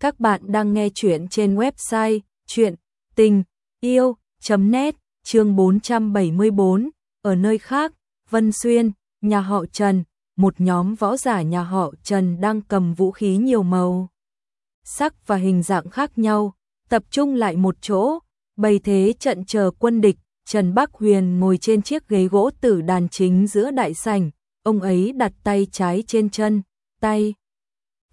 Các bạn đang nghe chuyện trên website chuyện tình yêu.net chương 474. Ở nơi khác, Vân Xuyên, nhà họ Trần, một nhóm võ giả nhà họ Trần đang cầm vũ khí nhiều màu. Sắc và hình dạng khác nhau, tập trung lại một chỗ, bày thế trận chờ quân địch. Trần Bắc Huyền ngồi trên chiếc ghế gỗ tử đàn chính giữa đại sảnh, ông ấy đặt tay trái trên chân, tay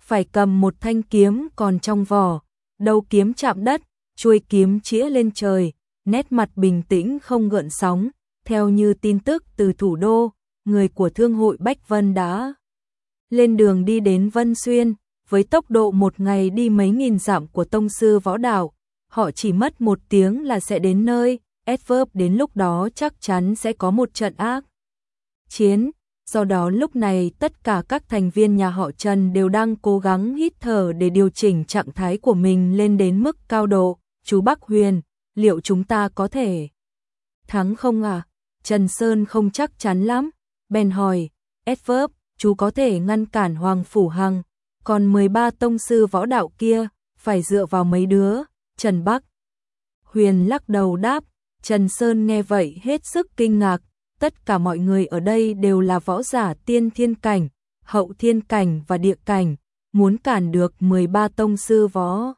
phải cầm một thanh kiếm còn trong vỏ, đầu kiếm chạm đất, chuôi kiếm chĩa lên trời, nét mặt bình tĩnh không gợn sóng, theo như tin tức từ thủ đô, người của thương hội Bách Vân đã lên đường đi đến Vân Xuyên, với tốc độ một ngày đi mấy nghìn dặm của tông sư võ đạo, họ chỉ mất một tiếng là sẽ đến nơi, Adverb đến lúc đó chắc chắn sẽ có một trận ác. Chiến, do đó lúc này tất cả các thành viên nhà họ Trần đều đang cố gắng hít thở để điều chỉnh trạng thái của mình lên đến mức cao độ. Chú Bắc Huyền, liệu chúng ta có thể thắng không à? Trần Sơn không chắc chắn lắm, bèn hỏi, Adverb, chú có thể ngăn cản Hoàng Phủ Hằng, còn 13 tông sư võ đạo kia, phải dựa vào mấy đứa, Trần Bắc. Huyền lắc đầu đáp, Trần Sơn nghe vậy hết sức kinh ngạc, tất cả mọi người ở đây đều là võ giả tiên thiên cảnh, hậu thiên cảnh và địa cảnh, muốn cản được 13 tông sư võ.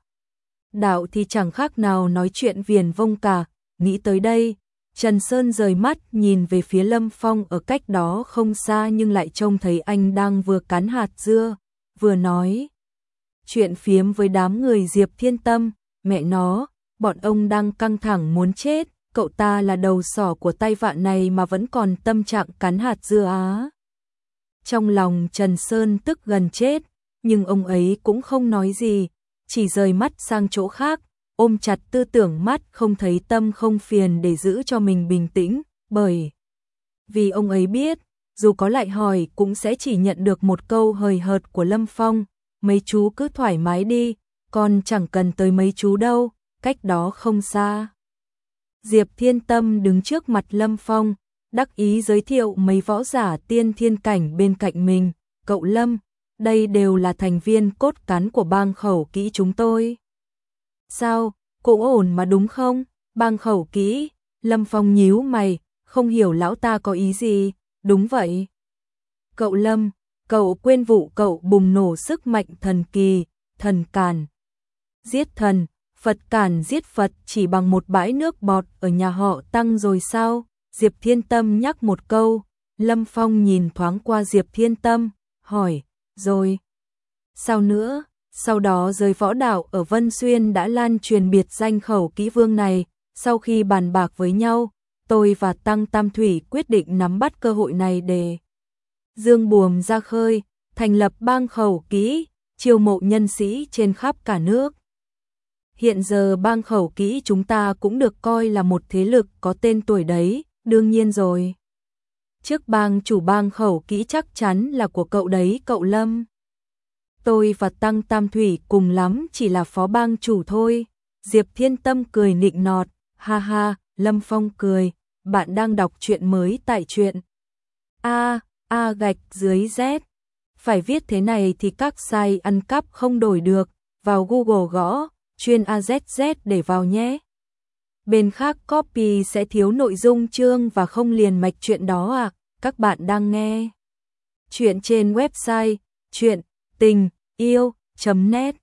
Đạo thì chẳng khác nào nói chuyện viền vông cả, nghĩ tới đây, Trần Sơn rời mắt nhìn về phía Lâm Phong ở cách đó không xa nhưng lại trông thấy anh đang vừa cắn hạt dưa, vừa nói. Chuyện phiếm với đám người Diệp Thiên Tâm, mẹ nó, bọn ông đang căng thẳng muốn chết, cậu ta là đầu sỏ của tay vạn này mà vẫn còn tâm trạng cắn hạt dưa á. Trong lòng Trần Sơn tức gần chết, nhưng ông ấy cũng không nói gì, chỉ rời mắt sang chỗ khác, ôm chặt tư tưởng mắt không thấy tâm không phiền để giữ cho mình bình tĩnh, bởi vì ông ấy biết, dù có lại hỏi cũng sẽ chỉ nhận được một câu hời hợt của Lâm Phong, mấy chú cứ thoải mái đi, con chẳng cần tới mấy chú đâu, cách đó không xa. Diệp Thiên Tâm đứng trước mặt Lâm Phong, đắc ý giới thiệu mấy võ giả tiên thiên cảnh bên cạnh mình, cậu Lâm, đây đều là thành viên cốt cán của bang khẩu kỹ chúng tôi. Sao, cũng ổn mà đúng không? Bang khẩu kỹ, Lâm Phong nhíu mày, không hiểu lão ta có ý gì, đúng vậy. Cậu Lâm, cậu quên vụ cậu bùng nổ sức mạnh thần kỳ, thần càn. Giết thần, Phật cản giết Phật chỉ bằng một bãi nước bọt ở nhà họ tăng rồi sao? Diệp Thiên Tâm nhắc một câu, Lâm Phong nhìn thoáng qua Diệp Thiên Tâm, hỏi, rồi, sao nữa? Sau đó rời võ đạo ở Vân Xuyên đã lan truyền biệt danh khẩu kỹ vương này, sau khi bàn bạc với nhau, tôi và Tăng Tam Thủy quyết định nắm bắt cơ hội này để dương buồm ra khơi, thành lập bang khẩu kỹ, chiêu mộ nhân sĩ trên khắp cả nước. Hiện giờ bang khẩu kỹ chúng ta cũng được coi là một thế lực có tên tuổi đấy, đương nhiên rồi. Trước bang chủ bang khẩu kỹ chắc chắn là của cậu đấy cậu Lâm. Tôi và Tăng Tam Thủy cùng lắm chỉ là phó bang chủ thôi. Diệp Thiên Tâm cười nịnh nọt, ha ha, Lâm Phong cười, bạn đang đọc chuyện mới tại chuyện. A, A gạch dưới Z. Phải viết thế này thì các sai ăn cắp không đổi được, vào Google gõ chuyên AZZ để vào nhé. Bên khác copy sẽ thiếu nội dung chương và không liền mạch chuyện đó à, các bạn đang nghe. Chuyện trên website chuyện tình yêu.net